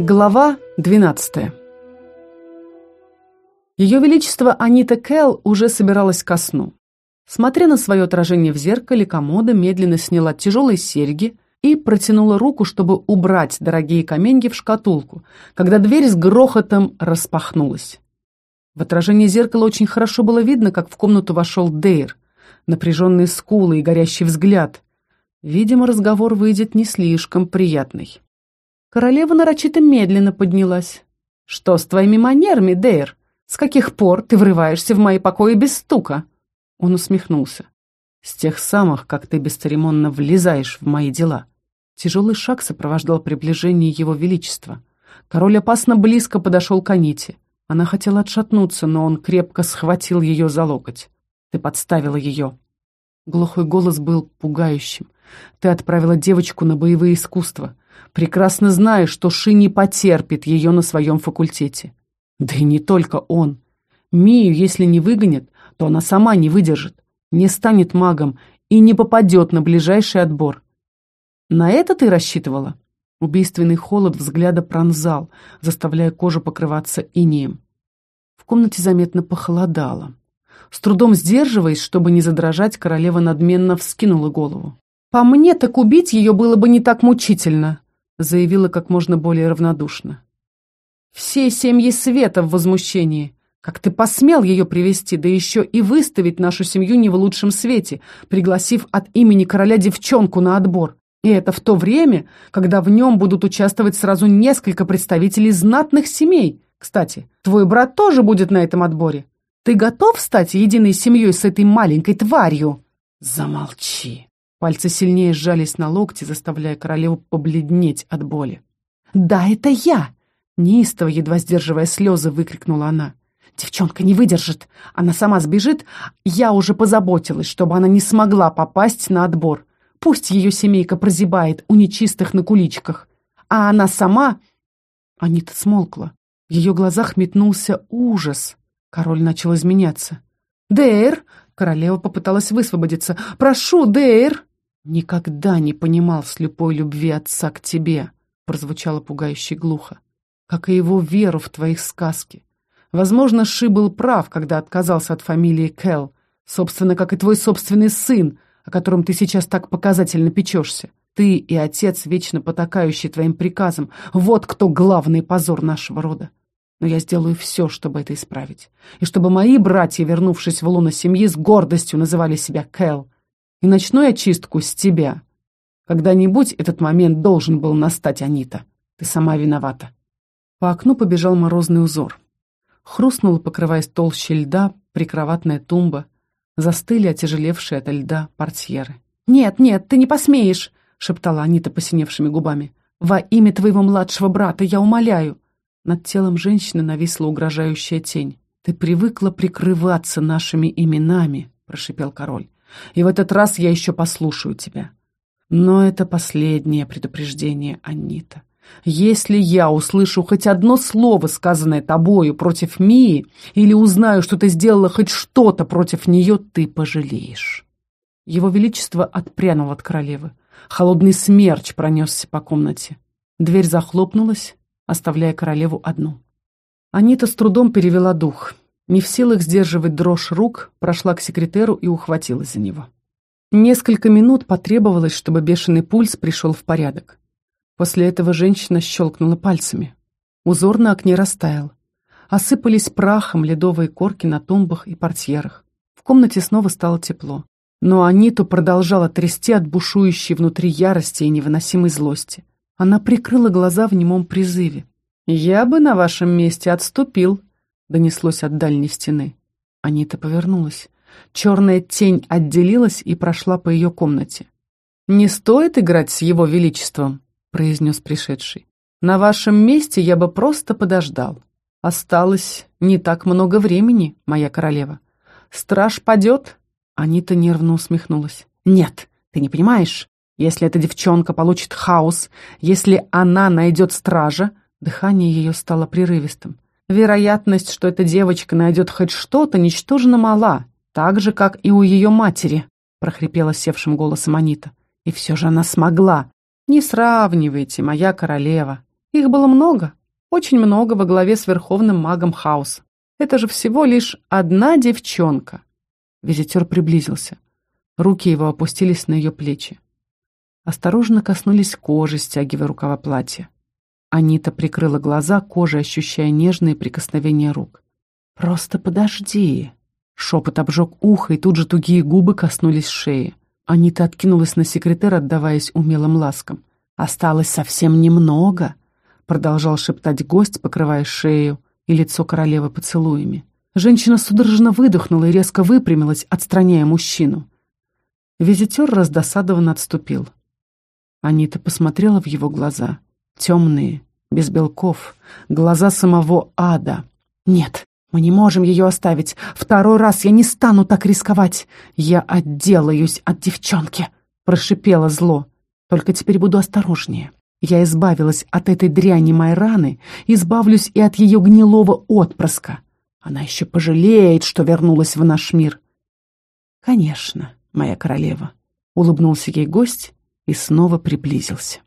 Глава 12 Ее Величество Анита Кэл уже собиралась ко сну. Смотря на свое отражение в зеркале, комода медленно сняла тяжелые серьги и протянула руку, чтобы убрать дорогие каменьки в шкатулку, когда дверь с грохотом распахнулась. В отражении зеркала очень хорошо было видно, как в комнату вошел Дейр. Напряженные скулы и горящий взгляд. Видимо, разговор выйдет не слишком приятный. Королева нарочито медленно поднялась. «Что с твоими манерами, Дейр? С каких пор ты врываешься в мои покои без стука?» Он усмехнулся. «С тех самых, как ты бесцеремонно влезаешь в мои дела». Тяжелый шаг сопровождал приближение его величества. Король опасно близко подошел к Аните. Она хотела отшатнуться, но он крепко схватил ее за локоть. «Ты подставила ее». Глухой голос был пугающим. «Ты отправила девочку на боевые искусства прекрасно зная, что Ши не потерпит ее на своем факультете. Да и не только он. Мию, если не выгонят, то она сама не выдержит, не станет магом и не попадет на ближайший отбор. На это ты рассчитывала? Убийственный холод взгляда пронзал, заставляя кожу покрываться инеем. В комнате заметно похолодало. С трудом сдерживаясь, чтобы не задрожать, королева надменно вскинула голову. «По мне, так убить ее было бы не так мучительно заявила как можно более равнодушно. «Все семьи света в возмущении. Как ты посмел ее привести, да еще и выставить нашу семью не в лучшем свете, пригласив от имени короля девчонку на отбор? И это в то время, когда в нем будут участвовать сразу несколько представителей знатных семей. Кстати, твой брат тоже будет на этом отборе. Ты готов стать единой семьей с этой маленькой тварью?» «Замолчи!» Пальцы сильнее сжались на локте, заставляя королеву побледнеть от боли. «Да, это я!» Неистово, едва сдерживая слезы, выкрикнула она. «Девчонка не выдержит. Она сама сбежит. Я уже позаботилась, чтобы она не смогла попасть на отбор. Пусть ее семейка прозябает у нечистых на куличках. А она сама...» Анита смолкла. В ее глазах метнулся ужас. Король начал изменяться. «Дейр!» Королева попыталась высвободиться. «Прошу, Дейр!» «Никогда не понимал слепой любви отца к тебе», — прозвучало пугающе глухо, «как и его веру в твоих сказки. Возможно, Ши был прав, когда отказался от фамилии Кэл, собственно, как и твой собственный сын, о котором ты сейчас так показательно печешься. Ты и отец, вечно потакающий твоим приказам, вот кто главный позор нашего рода. Но я сделаю все, чтобы это исправить. И чтобы мои братья, вернувшись в луну семьи, с гордостью называли себя Кэл, и начну я чистку с тебя. Когда-нибудь этот момент должен был настать, Анита. Ты сама виновата. По окну побежал морозный узор. Хрустнула, покрываясь толще льда, прикроватная тумба. Застыли отяжелевшие ото льда портьеры. «Нет, нет, ты не посмеешь!» — шептала Анита посиневшими губами. «Во имя твоего младшего брата, я умоляю!» Над телом женщины нависла угрожающая тень. «Ты привыкла прикрываться нашими именами», — прошипел король. И в этот раз я еще послушаю тебя. Но это последнее предупреждение, Анита. Если я услышу хоть одно слово, сказанное тобою против Мии, или узнаю, что ты сделала хоть что-то против нее, ты пожалеешь. Его Величество отпрянул от королевы. Холодный смерч пронесся по комнате. Дверь захлопнулась, оставляя королеву одну. Анита с трудом перевела дух. Не в силах сдерживать дрожь рук, прошла к секретеру и ухватилась за него. Несколько минут потребовалось, чтобы бешеный пульс пришел в порядок. После этого женщина щелкнула пальцами. Узор на окне растаял. Осыпались прахом ледовые корки на тумбах и портьерах. В комнате снова стало тепло. Но Аниту продолжала трясти от бушующей внутри ярости и невыносимой злости. Она прикрыла глаза в немом призыве. «Я бы на вашем месте отступил», донеслось от дальней стены. Анита повернулась. Черная тень отделилась и прошла по ее комнате. «Не стоит играть с его величеством», — произнес пришедший. «На вашем месте я бы просто подождал. Осталось не так много времени, моя королева. Страж падет?» Анита нервно усмехнулась. «Нет, ты не понимаешь. Если эта девчонка получит хаос, если она найдет стража...» Дыхание ее стало прерывистым. Вероятность, что эта девочка найдет хоть что-то, ничтожно мала, так же, как и у ее матери, прохрипела севшим голосом Анита. И все же она смогла. Не сравнивайте, моя королева. Их было много, очень много во главе с верховным магом хаоса. Это же всего лишь одна девчонка. Визитер приблизился. Руки его опустились на ее плечи. Осторожно коснулись кожи, стягивая рукава платья. Анита прикрыла глаза, кожей ощущая нежные прикосновения рук. «Просто подожди!» Шепот обжег ухо, и тут же тугие губы коснулись шеи. Анита откинулась на секретер, отдаваясь умелым ласкам. «Осталось совсем немного», — продолжал шептать гость, покрывая шею и лицо королевы поцелуями. Женщина судорожно выдохнула и резко выпрямилась, отстраняя мужчину. Визитер раздосадованно отступил. Анита посмотрела в его глаза. Темные, без белков, глаза самого ада. «Нет, мы не можем ее оставить. Второй раз я не стану так рисковать. Я отделаюсь от девчонки», — прошипело зло. «Только теперь буду осторожнее. Я избавилась от этой дряни Майраны, избавлюсь и от ее гнилого отпрыска. Она еще пожалеет, что вернулась в наш мир». «Конечно, моя королева», — улыбнулся ей гость и снова приблизился.